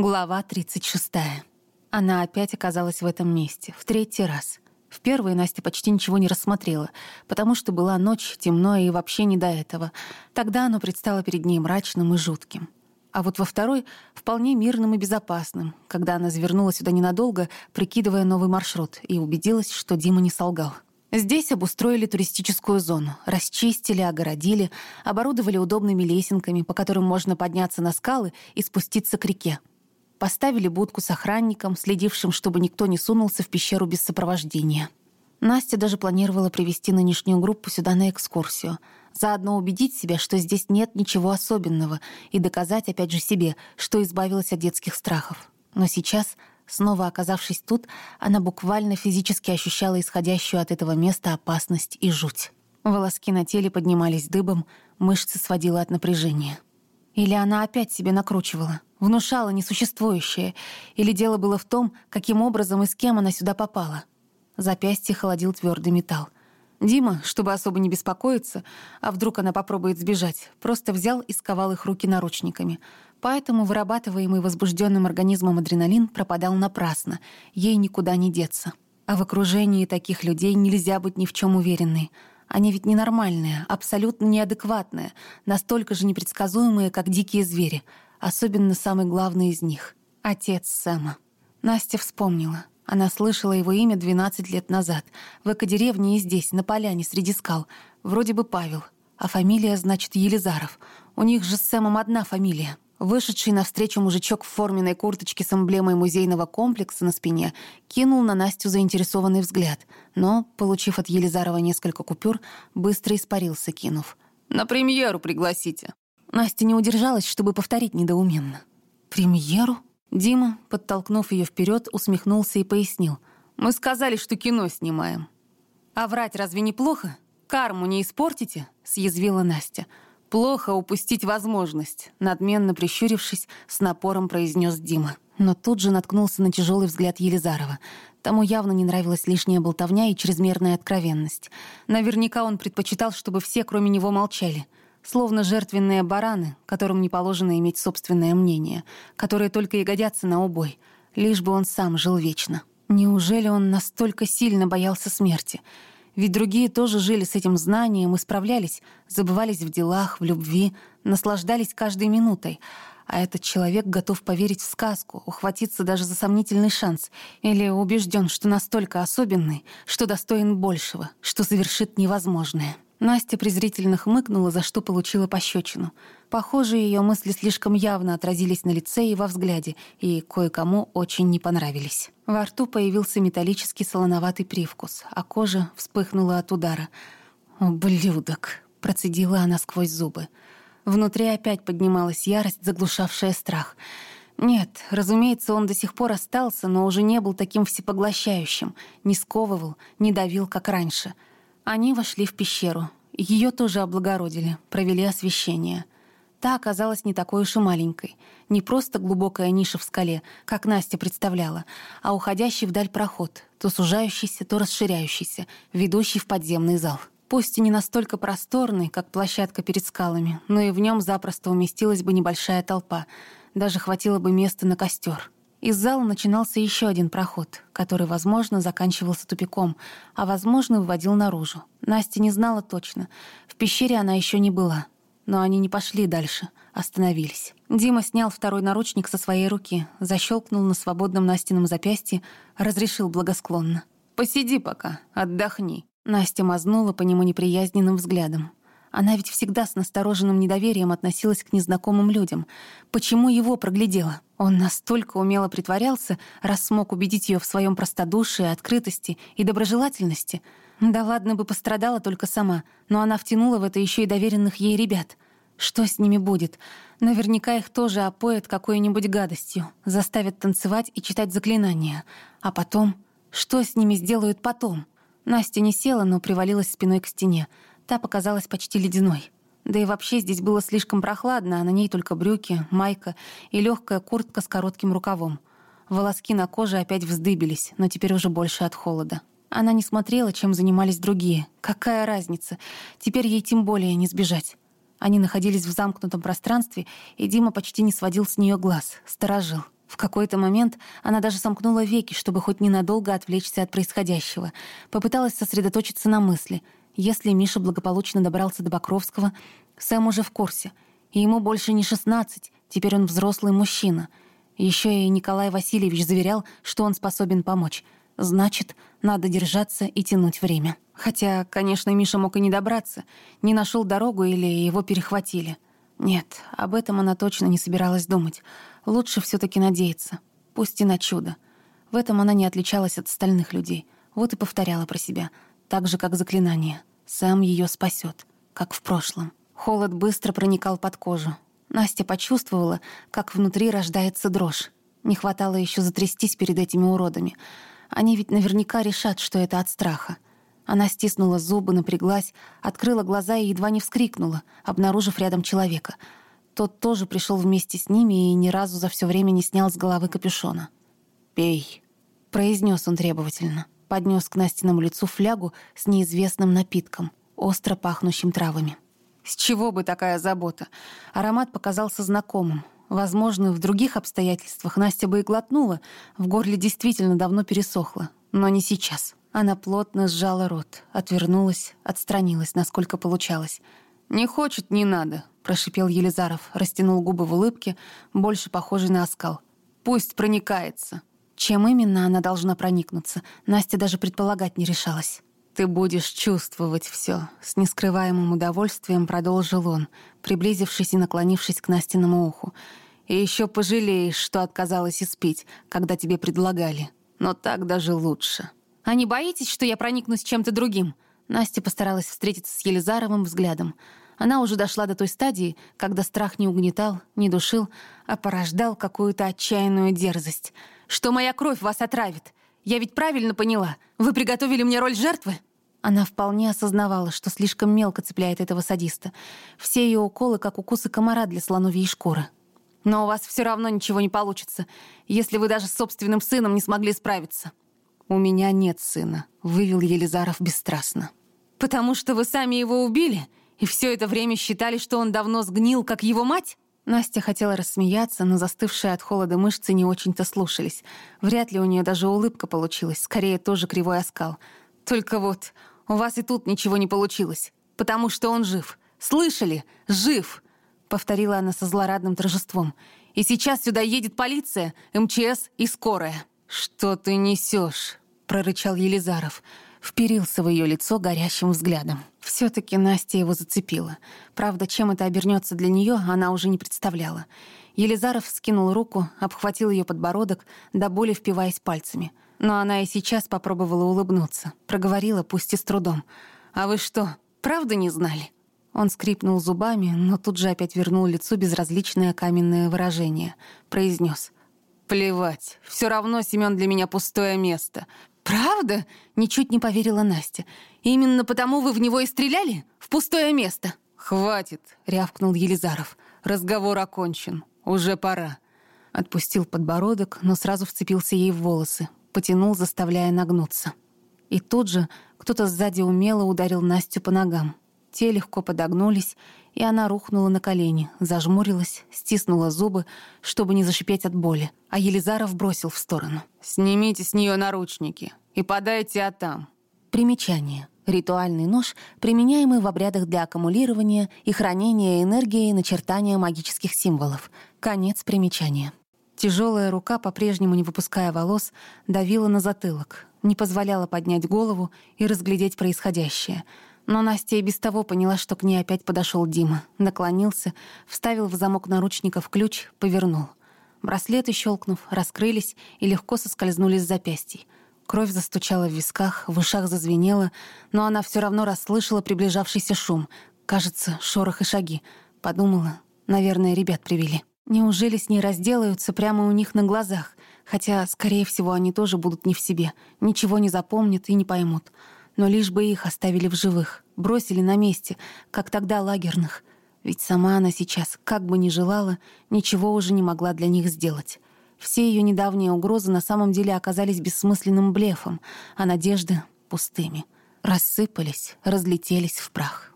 Глава 36. Она опять оказалась в этом месте, в третий раз. В первый Настя почти ничего не рассмотрела, потому что была ночь, темно и вообще не до этого. Тогда оно предстало перед ней мрачным и жутким. А вот во второй — вполне мирным и безопасным, когда она завернула сюда ненадолго, прикидывая новый маршрут, и убедилась, что Дима не солгал. Здесь обустроили туристическую зону, расчистили, огородили, оборудовали удобными лесенками, по которым можно подняться на скалы и спуститься к реке. Поставили будку с охранником, следившим, чтобы никто не сунулся в пещеру без сопровождения. Настя даже планировала привести нынешнюю группу сюда на экскурсию. Заодно убедить себя, что здесь нет ничего особенного, и доказать опять же себе, что избавилась от детских страхов. Но сейчас, снова оказавшись тут, она буквально физически ощущала исходящую от этого места опасность и жуть. Волоски на теле поднимались дыбом, мышцы сводила от напряжения. Или она опять себе накручивала, внушала несуществующее, или дело было в том, каким образом и с кем она сюда попала. Запястье холодил твердый металл. Дима, чтобы особо не беспокоиться, а вдруг она попробует сбежать, просто взял и сковал их руки наручниками. Поэтому вырабатываемый возбужденным организмом адреналин пропадал напрасно, ей никуда не деться. А в окружении таких людей нельзя быть ни в чем уверенной — они ведь ненормальные, абсолютно неадекватные, настолько же непредсказуемые, как дикие звери. Особенно самый главный из них — отец Сэма. Настя вспомнила. Она слышала его имя 12 лет назад. В экодеревне и здесь, на поляне, среди скал. Вроде бы Павел. А фамилия, значит, Елизаров. У них же с Сэмом одна фамилия. Вышедший навстречу мужичок в форменной курточке с эмблемой музейного комплекса на спине кинул на Настю заинтересованный взгляд, но, получив от Елизарова несколько купюр, быстро испарился, кинув. «На премьеру пригласите». Настя не удержалась, чтобы повторить недоуменно. «Премьеру?» Дима, подтолкнув ее вперед, усмехнулся и пояснил. «Мы сказали, что кино снимаем». «А врать разве неплохо? Карму не испортите?» — съязвила Настя. «Плохо упустить возможность», — надменно прищурившись, с напором произнес Дима. Но тут же наткнулся на тяжелый взгляд Елизарова. Тому явно не нравилась лишняя болтовня и чрезмерная откровенность. Наверняка он предпочитал, чтобы все, кроме него, молчали. Словно жертвенные бараны, которым не положено иметь собственное мнение, которые только и годятся на убой, лишь бы он сам жил вечно. Неужели он настолько сильно боялся смерти? Ведь другие тоже жили с этим знанием и справлялись, забывались в делах, в любви, наслаждались каждой минутой. А этот человек готов поверить в сказку, ухватиться даже за сомнительный шанс, или убежден, что настолько особенный, что достоин большего, что совершит невозможное. Настя презрительно хмыкнула, за что получила пощечину. Похоже, ее мысли слишком явно отразились на лице и во взгляде, и кое-кому очень не понравились. Во рту появился металлический солоноватый привкус, а кожа вспыхнула от удара. «Ублюдок!» — процедила она сквозь зубы. Внутри опять поднималась ярость, заглушавшая страх. Нет, разумеется, он до сих пор остался, но уже не был таким всепоглощающим, не сковывал, не давил, как раньше — они вошли в пещеру. Ее тоже облагородили, провели освещение. Та оказалась не такой уж и маленькой. Не просто глубокая ниша в скале, как Настя представляла, а уходящий вдаль проход, то сужающийся, то расширяющийся, ведущий в подземный зал. Пусть и не настолько просторный, как площадка перед скалами, но и в нем запросто уместилась бы небольшая толпа. Даже хватило бы места на костер. Из зала начинался еще один проход, который, возможно, заканчивался тупиком, а, возможно, выводил наружу. Настя не знала точно. В пещере она еще не была. Но они не пошли дальше, остановились. Дима снял второй наручник со своей руки, защелкнул на свободном Настином запястье, разрешил благосклонно. «Посиди пока, отдохни». Настя мазнула по нему неприязненным взглядом. Она ведь всегда с настороженным недоверием относилась к незнакомым людям. Почему его проглядела? Он настолько умело притворялся, раз смог убедить ее в своем простодушии, открытости и доброжелательности. Да ладно бы пострадала только сама, но она втянула в это еще и доверенных ей ребят. Что с ними будет? Наверняка их тоже опоят какой-нибудь гадостью, заставят танцевать и читать заклинания. А потом? Что с ними сделают потом? Настя не села, но привалилась спиной к стене. Та показалась почти ледяной. Да и вообще здесь было слишком прохладно, а на ней только брюки, майка и легкая куртка с коротким рукавом. Волоски на коже опять вздыбились, но теперь уже больше от холода. Она не смотрела, чем занимались другие. Какая разница? Теперь ей тем более не сбежать. Они находились в замкнутом пространстве, и Дима почти не сводил с нее глаз, сторожил. В какой-то момент она даже сомкнула веки, чтобы хоть ненадолго отвлечься от происходящего. Попыталась сосредоточиться на мысли. Если Миша благополучно добрался до Покровского, Сэм уже в курсе. И ему больше не шестнадцать, теперь он взрослый мужчина. Еще и Николай Васильевич заверял, что он способен помочь. Значит, надо держаться и тянуть время. Хотя, конечно, Миша мог и не добраться. Не нашел дорогу или его перехватили. Нет, об этом она точно не собиралась думать. Лучше все таки надеяться. Пусть и на чудо. В этом она не отличалась от остальных людей. Вот и повторяла про себя. Так же, как заклинание. Сам ее спасет, как в прошлом. Холод быстро проникал под кожу. Настя почувствовала, как внутри рождается дрожь. Не хватало еще затрястись перед этими уродами. Они ведь наверняка решат, что это от страха. Она стиснула зубы, напряглась, открыла глаза и едва не вскрикнула, обнаружив рядом человека. Тот тоже пришел вместе с ними и ни разу за все время не снял с головы капюшона. «Пей», — произнес он требовательно. Поднес к Настиному лицу флягу с неизвестным напитком, остро пахнущим травами. С чего бы такая забота? Аромат показался знакомым. Возможно, в других обстоятельствах Настя бы и глотнула, в горле действительно давно пересохло, но не сейчас. Она плотно сжала рот, отвернулась, отстранилась, насколько получалось. «Не хочет, не надо», — прошипел Елизаров, растянул губы в улыбке, больше похожей на оскал. «Пусть проникается». Чем именно она должна проникнуться, Настя даже предполагать не решалась. «Ты будешь чувствовать все, с нескрываемым удовольствием продолжил он, приблизившись и наклонившись к Настиному уху. «И еще пожалеешь, что отказалась испить, когда тебе предлагали. Но так даже лучше». А не боитесь, что я проникнусь чем-то другим?» Настя постаралась встретиться с Елизаровым взглядом. Она уже дошла до той стадии, когда страх не угнетал, не душил, а порождал какую-то отчаянную дерзость. «Что моя кровь вас отравит? Я ведь правильно поняла. Вы приготовили мне роль жертвы?» Она вполне осознавала, что слишком мелко цепляет этого садиста. Все ее уколы, как укусы комара для слоновьей шкуры. «Но у вас все равно ничего не получится, если вы даже с собственным сыном не смогли справиться». «У меня нет сына», — вывел Елизаров бесстрастно. «Потому что вы сами его убили? И все это время считали, что он давно сгнил, как его мать?» Настя хотела рассмеяться, но застывшие от холода мышцы не очень-то слушались. Вряд ли у нее даже улыбка получилась, скорее тоже кривой оскал. «Только вот, у вас и тут ничего не получилось, потому что он жив. Слышали? Жив!» — повторила она со злорадным торжеством. «И сейчас сюда едет полиция, МЧС и скорая». «Что ты несешь?» — прорычал Елизаров. Вперился в ее лицо горящим взглядом. Все-таки Настя его зацепила. Правда, чем это обернется для нее, она уже не представляла. Елизаров скинул руку, обхватил ее подбородок, до боли впиваясь пальцами. Но она и сейчас попробовала улыбнуться. Проговорила, пусть и с трудом. «А вы что, правда не знали?» Он скрипнул зубами, но тут же опять вернул лицу безразличное каменное выражение. Произнес: Плевать. Все равно Семен для меня пустое место. Правда? Ничуть не поверила Настя. Именно потому вы в него и стреляли? В пустое место. Хватит, рявкнул Елизаров. Разговор окончен. Уже пора. Отпустил подбородок, но сразу вцепился ей в волосы. Потянул, заставляя нагнуться. И тут же кто-то сзади умело ударил Настю по ногам. Те легко подогнулись, и она рухнула на колени, зажмурилась, стиснула зубы, чтобы не зашипеть от боли. А Елизаров бросил в сторону. «Снимите с нее наручники и подайте Атам». Примечание. Ритуальный нож, применяемый в обрядах для аккумулирования и хранения энергии и начертания магических символов. Конец примечания. Тяжелая рука, по-прежнему не выпуская волос, давила на затылок, не позволяла поднять голову и разглядеть происходящее — но Настя и без того поняла, что к ней опять подошел Дима. Наклонился, вставил в замок наручников ключ, повернул. Браслеты, щелкнув, раскрылись и легко соскользнули с запястий. Кровь застучала в висках, в ушах зазвенела, но она все равно расслышала приближавшийся шум. Кажется, шорох и шаги. Подумала, наверное, ребят привели. Неужели с ней разделаются прямо у них на глазах? Хотя, скорее всего, они тоже будут не в себе. Ничего не запомнят и не поймут но лишь бы их оставили в живых, бросили на месте, как тогда лагерных. Ведь сама она сейчас, как бы ни желала, ничего уже не могла для них сделать. Все ее недавние угрозы на самом деле оказались бессмысленным блефом, а надежды — пустыми. Рассыпались, разлетелись в прах.